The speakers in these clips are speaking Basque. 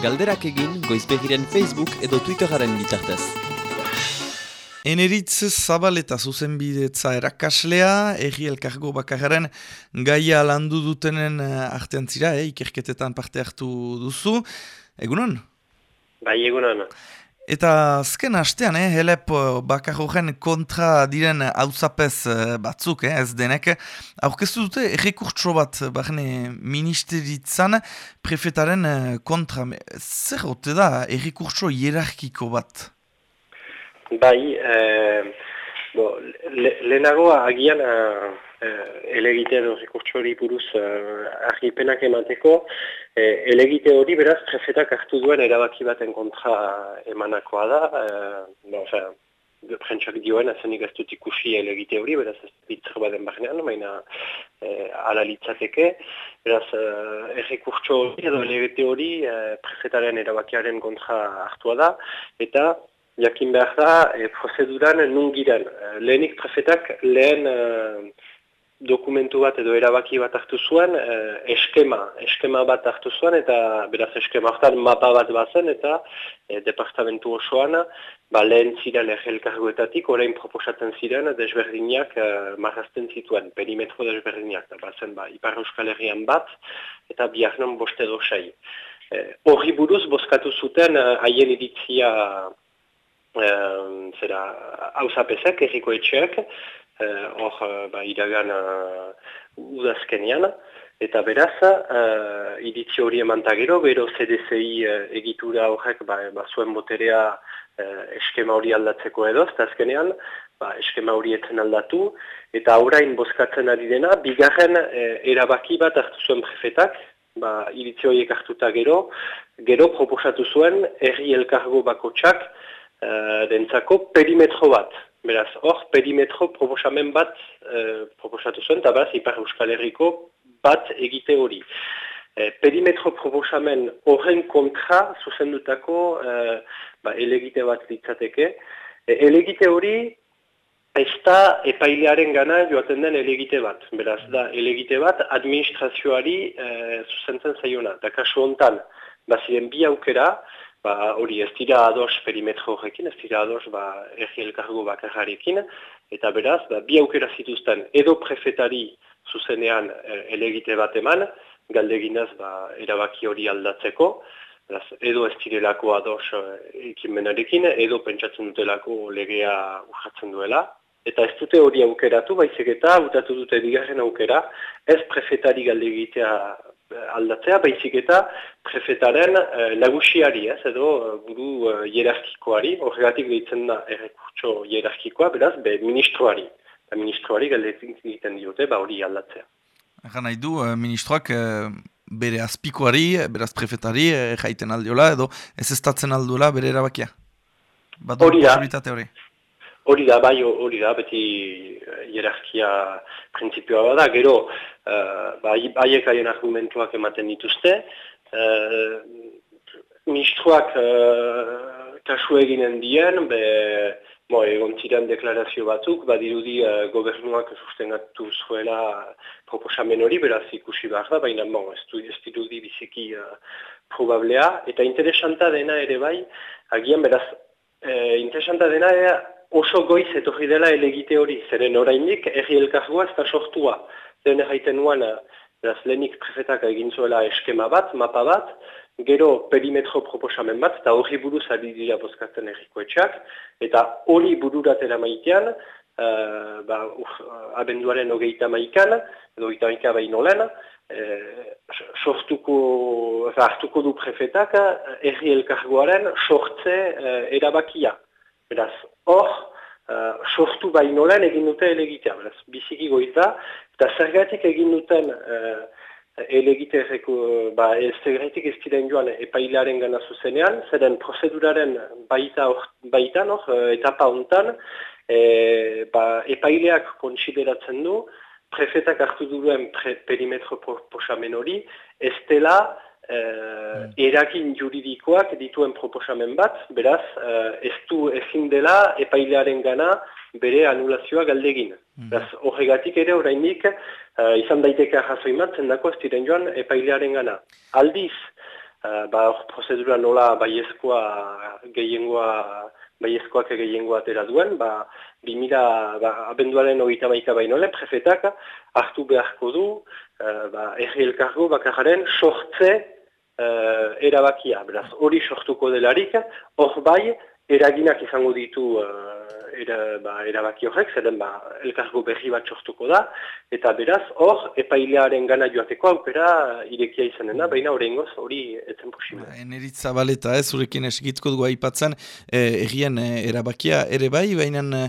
galderak egin goizbegiren Facebook edo Twitteraren bitartez. Eneritz zabaleta zuzenbidetza erakaslea, erri elkargo bakarren gaia landu dutenen eh, artean zira, eh, ikerketetan parte hartu duzu. Egunon? Bai, egunon. Eta azken hastean, eh, helep bakarroren kontra diren hauzapez eh, batzuk, eh, ez denek, aurkeztu dute errekurtso bat, barne ministeritzan, prefetaren eh, kontra. Zer hote da errekurtso hierarkiko bat? Bai, eh, bo, le, lehenago agian eh, eh elegite rekurtso hori buruz eh, argipenak emateko, eh, elegite hori beraz prefetak hartu duen erabaki baten kontra emanakoa da, eh, no, oza, prentsak dioen, azenik ez dut ikusi elegite hori, beraz ez bitzer baden barnean, baina eh, ala litzateke, beraz eh, errekurtso hori edo elegite hori eh, prefetaren erabakiaren kontra hartua da, eta jakin behar da, e, prozeduran nun giren. E, lehenik prefetak lehen e, dokumentu bat edo erabaki bat hartu zuen, e, eskema, eskema bat hartu zuen, eta beraz eskema hartan mapa bat bazen, eta e, departamentu osoan, ba, lehen ziren ergelkarguetatik, orain proposatzen ziren, desberdinak e, marrazten zituen, perimetro desberdinak, da bazen, ba, Ipar Euskal Herrian bat, eta biharnon boste dosai. Horri buruz, bozkatu zuten, haien iritzia zera hausapezak, erriko etxeak, eh, hor uh, ba, iragan uh, udazkenian, eta beraz, uh, iritzi hori emantagero, bero CDCI uh, egitura horrek ba, ba, zuen boterea uh, eskema hori aldatzeko edo, eta azkenean, ba, eskema hori etzen aldatu, eta orain bozkatzen ari dena, bigarren erabaki bat hartu zuen prefetak, ba, iritzi horiek hartuta gero, gero proposatu zuen, erri elkargo bako txak, uh, dentzako perimetro bat. Beraz, hor, perimetro proposamen bat uh, proposatu zuen, eta beraz, Ipar Euskal Herriko bat egite hori. Uh, perimetro proposamen horren kontra zuzendutako uh, ba, elegite bat litzateke. Uh, elegite hori ez da epailearen gana joaten den elegite bat. Beraz, da, elegite bat administrazioari uh, zuzentzen zaiona. Da, kasu hontan, baziren bi aukera, ba, hori ez dira ados perimetro horrekin, ez dira ados ba, erri bakarrarekin, eta beraz, ba, bi aukera zituzten edo prefetari zuzenean e, elegite bat eman, galdeginaz ba, erabaki hori aldatzeko, beraz, edo ez direlako ados e, ekimenarekin, edo pentsatzen dutelako legea urratzen duela, Eta ez dute hori aukeratu, baizik eta hautatu dute digarren aukera, ez prefetari galdegitea aldatzea, baizik eta prefetaren eh, nagusiari, ez, edo eh, buru eh, hierarkikoari, horregatik deitzen da errekurtso hierarkikoa, beraz, be ministroari. Eta ministroari galdetzen egiten diote, ba hori aldatzea. Egan nahi du, eh, ministroak eh, bere azpikoari, beraz prefetari, eh, jaiten aldiola, edo ez estatzen alduela bere erabakia? Hori da. Hori. Da, bai, hori da, beti eh, hierarkia prinsipioa da, gero, uh, bai, haiek haien argumentuak ematen dituzte, uh, ministroak uh, kasu eginen dien, be, bo, egon ziren deklarazio batzuk, badirudi uh, gobernuak sustengatu zuela proposamen hori, beraz ikusi behar da, baina bon, ez, du, ez biziki uh, probablea, eta interesanta dena ere bai, agian beraz, uh, interesanta dena ere, oso goiz etorri dela elegite hori, zeren oraindik erri elkargoa ez da sortua. Zeren erraiten nuan, lehenik prefetak egin zuela eskema bat, mapa bat, gero perimetro proposamen bat, eta hori buruz ari dira bozkatzen errikoetxak, eta hori bururatera maitean, uh, ba, abenduaren hogeita maikan, edo hogeita maika behin olen, uh, sortuko, hartuko du prefetak erri elkargoaren sortze uh, erabakia. Beraz, hor, uh, sortu baino lehen egin dute elegitea, beraz, biziki goita, eta zergatik egin duten uh, elegite ba, ez zergatik ez diren joan epailearen gana zuzenean, zeren prozeduraren baita, or, baitan, or, uh, etapa hontan, e, ba, epaileak kontsideratzen du, prefetak hartu duen pre, perimetro posamen hori, ez dela, Uh, erakin juridikoak dituen proposamen bat, beraz, uh, ez du ezin dela epailearen gana bere anulazioa galdegin. Mm. Beraz, horregatik ere orainik uh, izan daiteke jasoin bat, zendako ez diren joan epailearen gana. Aldiz, uh, ba, prozedura nola baiezkoa gehiengoa baiezkoak gehiengoa atera duen, ba, 2000, ba, abenduaren hori maika baino le, prefetak hartu beharko du, uh, ba, erri elkargo bakararen sortze uh, erabakia. Beraz, hori sortuko delarik, hor bai, eraginak izango ditu era, ba, erabaki horrek, zeren ba, elkargo berri bat sortuko da, eta beraz, hor, epailearen gana joateko aukera irekia izanen da, baina hori ingoz, hori etzen posible. Ba, Enerit zabaleta ez, zurekin esigitko dugu aipatzen, eh, errien eh, erabakia ere bai, baina eh,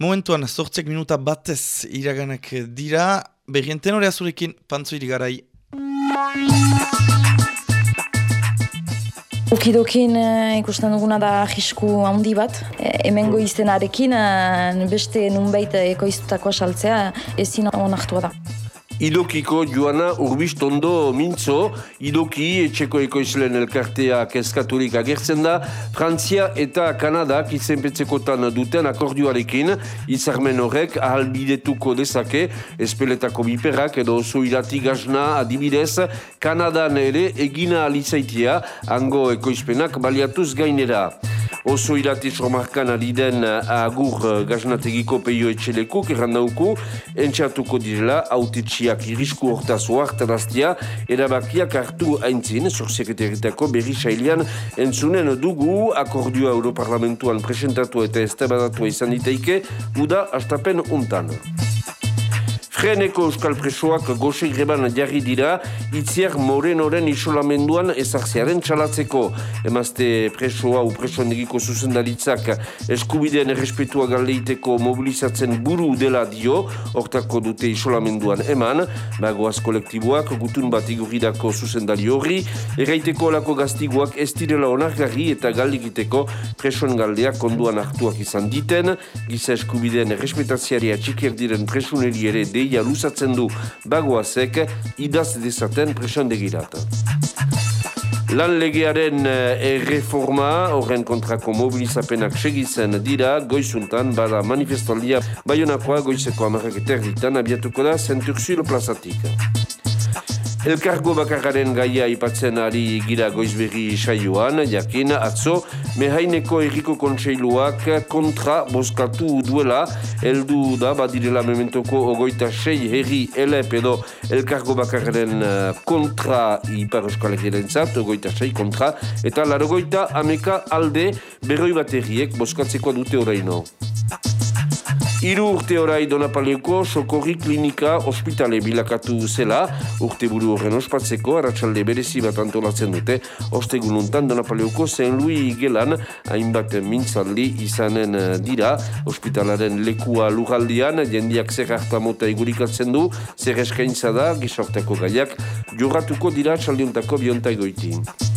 momentuan sortzek minuta batez iraganak dira, berrienten hori azurekin, pantzo irigarai. Ukidokin e, ikusten duguna da jisku handi bat. E, hemengo izenarekin e, beste nunbait ekoiztutakoa saltzea ezin onartua da. Idokiko joana urbistondo mintzo, idoki etxeko ekoizlen elkartea kezkaturik agertzen da, Frantzia eta Kanadak izenpetzekotan duten akordioarekin, izarmen horrek ahalbidetuko dezake, espeletako biperak edo oso irati gazna adibidez, Kanadan ere egina alizaitia, ango ekoizpenak baliatuz gainera. Oso irati somarkan ari den agur gaznategiko peio etxeleko, kerrandauko, entxatuko direla, autetxia Herriak irisku hortaz oartaraztia, erabakiak hartu haintzin, sorsekreteritako berri sailean entzunen dugu akordioa Europarlamentuan presentatu eta estabadatu izan diteike, uda astapen untan. Freneko euskal presoak goxe greban jarri dira, itziar morenoren isolamenduan ezartzearen txalatzeko. Emazte presoa u presoan egiko zuzendaritzak eskubideen errespetua galeiteko mobilizatzen buru dela dio, hortako dute isolamenduan eman, bagoaz kolektiboak gutun bat iguridako zuzendari horri, erraiteko olako gaztiguak ez direla onargarri eta galdikiteko presoan galdeak konduan hartuak izan diten, giza eskubideen errespetazioari atxiker diren presuneri ere dei ideia luzatzen du bagoazek idaz dezaten presondegirat. Lan legearen eh, erreforma, horren kontrako mobilizapenak segitzen dira, goizuntan, bada manifestaldia, baionakoa goizeko amarrak eterditan, abiatuko da, zenturzulo plazatik. Elkargo bakarraren gaia ipatzen ari gira goizberri saioan, jakin atzo, mehaineko erriko kontseiluak kontra boskatu duela, heldu da badirela mementoko ogoita sei herri elep edo elkargo bakarraren eh, kontra ipar euskalegiren zat, ogoita sei kontra, eta larogoita ameka alde berroi bat erriek boskatzeko dute horreino. Iru urte orai Donapaleuko Sokorri Klinika ospitale bilakatu zela, urte buru horren ospatzeko, arratsalde berezi bat antolatzen dute, ostegununtan Donapaleuko St. Louis gelan, hainbat mintzaldi izanen eh, dira, ospitalaren lekua lugaldian, jendiak zer hartamota igurikatzen du, zer eskaintza da, gisortako gaiak, jorratuko dira txaldiuntako biontaigoitin.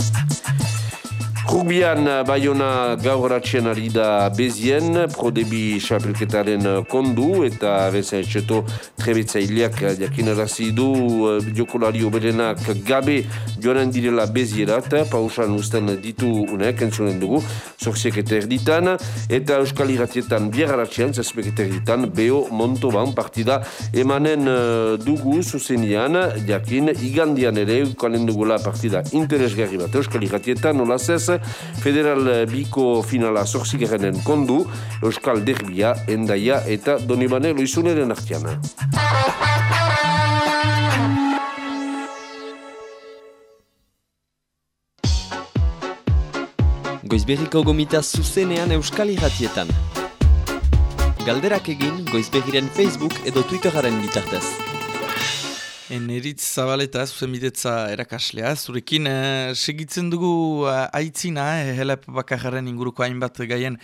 Rugbian eh, Bayona gaur ari da bezien, prodebi xapelketaren eh, kondu eta beza etxeto trebetzaileak eh, jakinarazi du jokolari oberenak gabe joanen direla bezierat, pausan usten ditu unek, entzunen dugu, zorziek eta erditan, eta euskal iratietan biarratxean, zazpek eta erditan, beho montoban partida emanen dugu zuzenian, jakin, igandian ere, kalen dugula partida interesgarri bat, euskal iratietan, nolazez, Federal Biko finala zorzigarrenen kondu, Euskal Derbia, Endaia eta Donibane Loizuneren artiana. Goizberriko gomita zuzenean Euskal Iratietan. Galderak egin Goizberriren Facebook edo Twitteraren bitartez. Eneritz zabaleta, zuzen bidetza erakaslea, zurekin eh, segitzen dugu eh, aitzina, eh, helep bakarren inguruko hainbat gaien.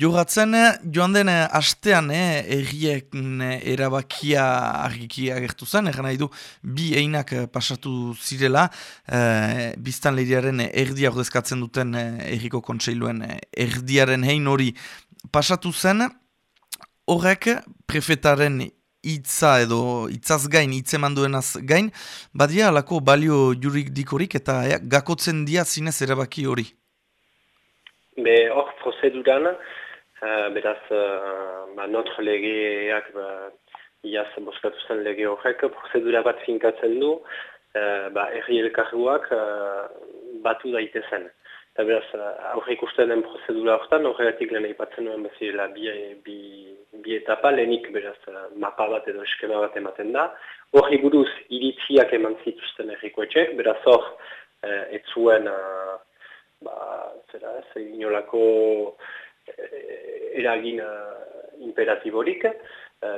Jogatzen, joan den eh, astean eh, erriek erabakia argiki agertu zen, egan nahi du bi einak eh, pasatu zirela, eh, biztan lehiaren erdia ordezkatzen duten eh, erriko kontseiluen eh, erdiaren hein hori pasatu zen, horrek prefetaren hitza edo hitzaz gain, hitz eman duenaz gain, badia alako balio jurik dikorik eta ja, gakotzen dia zinez erabaki hori? Be hor prozeduran, uh, beraz, uh, ba, notre legeak, ba, iaz boskatu zen lege horrek, prozedura bat finkatzen du, ba, erri elkarguak batu daitezen. Eta beraz, aurre ikusten den prozedura horretan, horregatik lehen aipatzen nuen bezala bi, bi, bi etapa, lehenik beraz mapa bat edo eskema bat ematen da. Horri buruz, iritziak eman zituzten errikoetxek, beraz hor, ez zuen, ba, zera, ez, inolako eragin imperatiborik,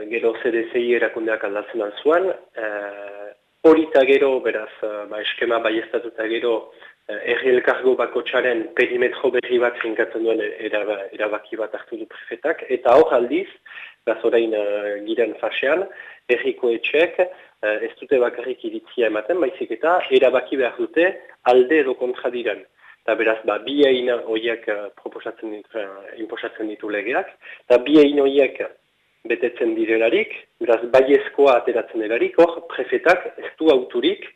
gero CDCI erakundeak aldatzen alzuan, hori eta gero, beraz, ba, eskema bai gero, Erri elkargo bako txaren perimetro berri bat zinkatzen duen erabaki bat hartu du prefetak, eta hor aldiz, gazorain uh, giren fasean, erriko etxek uh, ez dute bakarrik iritzia ematen, baizik eta erabaki behar dute alde edo kontra. Eta beraz, ba, bi egin horiek uh, proposatzen ditu legeak, eta bi egin horiek betetzen direlarik, beraz, baiezkoa ateratzen delarik, hor, prefetak ez du auturik,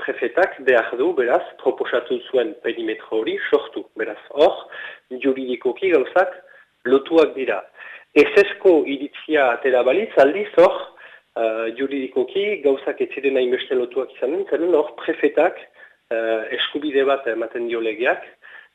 prefetak behar du, beraz, proposatu zuen perimetro hori sortu. Beraz, hor, juridikoki gauzak lotuak dira. Ezesko iritzia atera balitz, aldiz hor, uh, juridikoki gauzak etziren nahi beste lotuak izanen, zeren hor, prefetak uh, eskubide bat ematen dio legeak,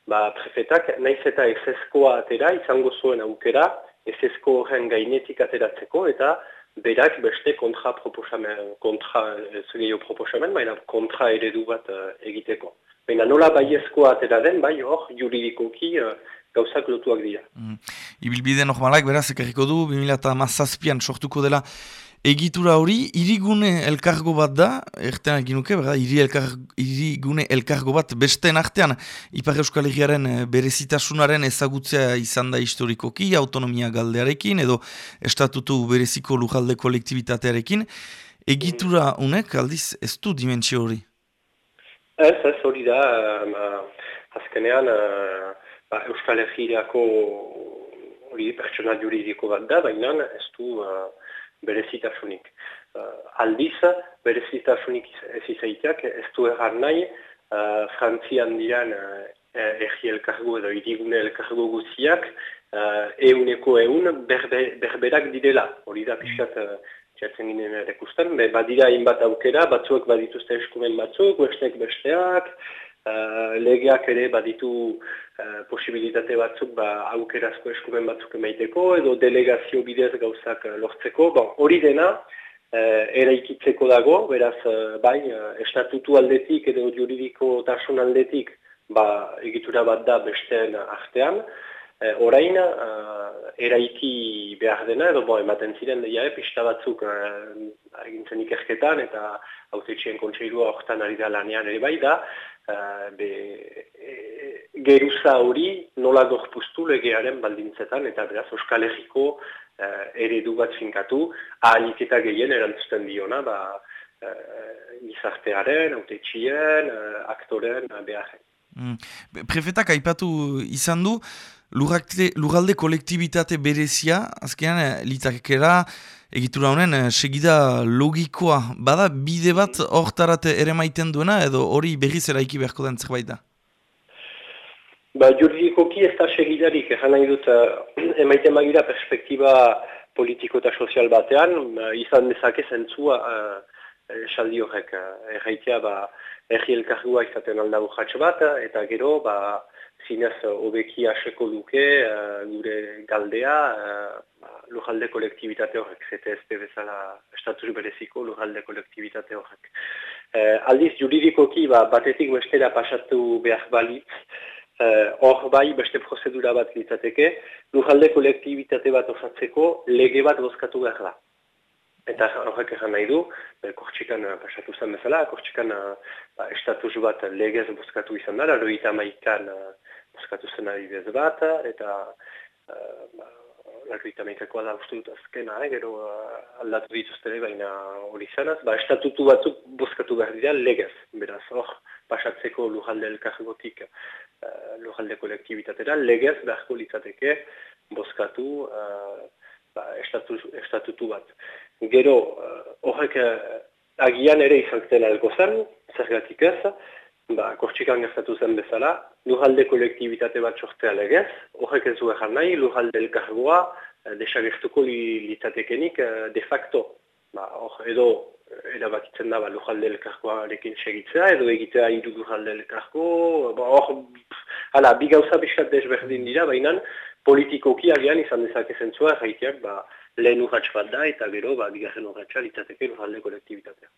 ba, prefetak naiz eta ezeskoa atera, izango zuen aukera, ezesko horren gainetik ateratzeko, eta berak beste kontra proposamen, kontra, ez gehiago proposamen, baina kontra eredu bat uh, egiteko. Baina nola baiezkoa atera den, bai hor, juridikoki uh, gauzak lotuak dira. Mm. Ibilbide normalak, beraz, ekarriko du, 2008an sortuko dela Egitura hori, irigune elkargo bat da, ertean ginuke, berda, iri elkar, irigune elkargo bat bestean artean, Ipar Euskal Herriaren eh, berezitasunaren ezagutzea izan da historikoki, autonomia galdearekin, edo estatutu bereziko lujalde kolektibitatearekin. Egitura unek, aldiz, ez du dimentsio hori? Ez, ez hori da, uh, azkenean, uh, ba, Euskal Herriako hori pertsona juridiko bat da, baina ez du... Uh, berezitasunik. Uh, aldiz, berezitasunik ez izaiteak, ez du errar nahi, uh, frantzian diran uh, erri elkargo edo irigune elkargo guziak, uh, euneko eun berberak didela. Hori da pixkat, uh, txatzen ginen erekusten, be, badira inbat aukera, batzuek badituzte eskumen batzuk, bestek besteak, Uh, legeak ere baditu uh, posibilitate batzuk ba, aukerazko eskumen batzuk emaiteko edo delegazio bidez gauzak uh, lortzeko. Hori dena uh, eraikitzeko dago, beraz bai, estatutu aldetik edo juridiko tasun aldetik ba, egitura bat da besteen artean. Uh, orain, eraiki behar dena, edo bo, ematen ziren, ja, pista batzuk uh, egintzen ikerketan, eta hautetxien kontseilua horretan ari da lanean ere bai da, uh, be, e, geruza hori nola gorpuztu legearen baldintzetan, eta beraz Euskal Herriko uh, eredu bat finkatu, ahalik eta gehien erantzuten diona, ba, uh, gizartearen, hautetxien, uh, aktoren, uh. Mm. Prefetak aipatu izan du, Lugalde kolektibitate berezia, azkenean, eh, litakera, egitura honen, eh, segida logikoa, bada bide bat hortarat ere maiten duena, edo hori berriz eraiki beharko den zerbait da? Ba, juridikoki ez da segidarik, ezan nahi dut, uh, emaiten magira perspektiba politiko eta sozial batean, izan dezake zentzua uh, saldi horrek, erraitea, ba, erri elkargua izaten aldago jatx bat, eta gero, ba, zinez hobeki aseko luke uh, gure galdea uh, lujalde kolektibitate horrek, ZTSP bezala estatus bereziko lujalde kolektibitate horrek. Uh, aldiz juridikoki ba, batetik bestera pasatu behar balitz, hor uh, bai beste prozedura bat litzateke, lujalde kolektibitate bat osatzeko lege bat bozkatu behar da. Eta horrek egan nahi du, kortxikan pasatu zen bezala, kortxikan ba, estatus bat legez bozkatu izan da, loita maikan eskatu zen adibidez bat, eta uh, lakrita meikakoa da uste dut azkena, eh, gero uh, aldatu dituzte baina hori zenaz, ba, estatutu batzuk bozkatu behar dira legez, beraz, hor, pasatzeko lujalde elkargotik uh, lujalde kolektibitatera, legez beharko litzateke bozkatu uh, ba, estatu, estatutu bat. Gero, horrek uh, agian ere izan zen, zergatik ez, ba, kortxikan gertatu zen bezala, lujalde kolektibitate bat sortzea legez, horrek ez du nahi, lujalde elkargoa, eh, desagertuko li, litzatekenik eh, de facto. ba, or, edo erabakitzen da ba, lujalde elkarkoarekin segitzea, edo egitea hiru lujalde elkarko, ba, hor, hala, bi gauza biskat desberdin dira, baina politikoki agian izan dezake zentzua, jaiteak, ba, lehen urratx bat da, eta gero, ba, bigarren urratxa litzateke lujalde kolektibitatea.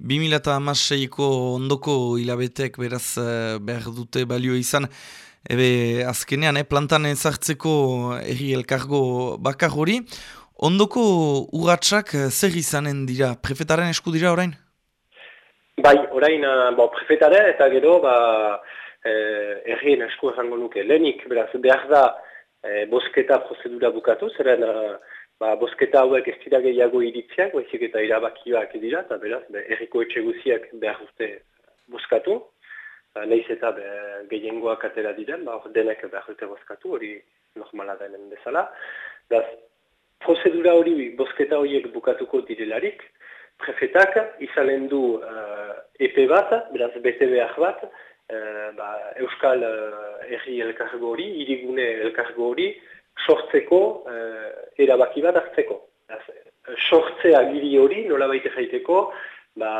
2006ko ondoko hilabetek beraz eh, behar dute balio izan, ebe azkenean, eh, plantan ezartzeko erri elkargo bakar hori, Ondoko urratsak eh, zer izanen dira? Prefetaren esku dira orain? Bai, orain, uh, bo, prefetaren eta gero, ba, eh, errien esku errango nuke. Lehenik, beraz, behar da, eh, bosketa prozedura bukatu, zeren, uh, ba, bosketa hauek ez dira gehiago iritziak, baizik eta irabakioak dira, eta beraz, be, erriko etxe guziak behar dute boskatu. Uh, Neiz eta be, gehiengoak atera diren, ba, denek behar dute boskatu, hori normala denen bezala. Beraz, prozedura hori bosketa horiek bukatuko direlarik, prefetak izanen du uh, epe bat, beraz bete bat, uh, ba, Euskal uh, Erri elkargo hori, irigune elkargo hori, sortzeko uh, erabaki bat hartzeko. Sortzea giri hori, nola baite jaiteko, ba,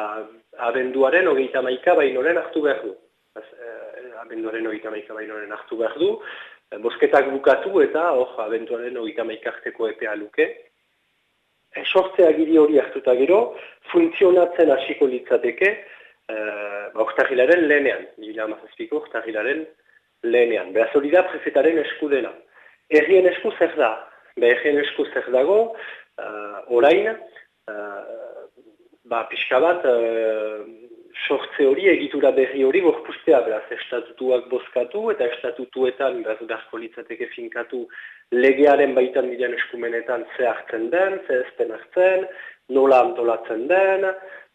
abenduaren hogeita maika bainoren hartu behar du. Uh, abenduaren hogeita maika bainoren hartu behar du, Eh, bosketak bukatu eta hor abentuaren hori tamaikarteko epea luke. E, sortzea giri hori hartuta gero, funtzionatzen hasiko litzateke e, urtahilaren lehenean, nila mazazpiko urtahilaren lehenean. Beraz hori da prefetaren eskudena. Errien esku zer da? Be, errien esku zer dago, uh, orain, uh, ba, pixka bat, sortze hori, egitura berri hori gorpustea, beraz, estatutuak bozkatu eta estatutuetan, beraz, beharko litzateke finkatu legearen baitan diren eskumenetan ze hartzen den, ze ezten hartzen, nola antolatzen den,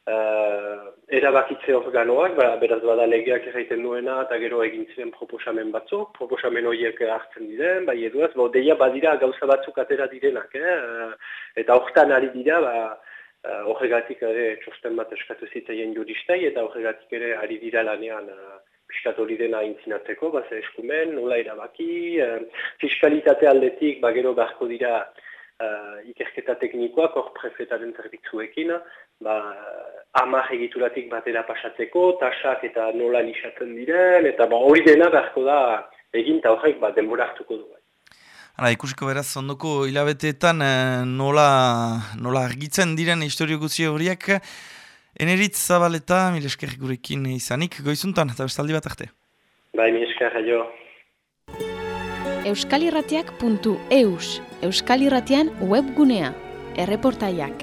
uh, erabakitze organoak, beraz, bada legeak erraiten duena eta gero egin ziren proposamen batzuk, proposamen horiek hartzen diren, bai edu ez, deia badira gauza batzuk atera direnak, eh? Uh, eta hortan ari dira, ba, Uh, horregatik ere txosten bat eskatu zitzaien juristai eta horregatik ere ari dira lanean uh, piskat hori dena intzinatzeko, baze eskumen, nola erabaki, uh, fiskalitate aldetik, bagero beharko dira uh, ikerketa teknikoak hor prefetaren zerbitzuekin, ba, amar egituratik batera pasatzeko, tasak eta nola lisatzen diren, eta ba, hori dena beharko da egin eta horrek ba, denbora hartuko du. Hala, ikusiko beraz, ondoko hilabeteetan eh, nola, nola argitzen diren historio guzi horiek. Eneritz zabaleta, mil esker gurekin izanik, goizuntan, eta bestaldi bat arte. Bai, mil esker, jo. Euskalirratiak.eus Euskalirratian webgunea. Erreportaiak.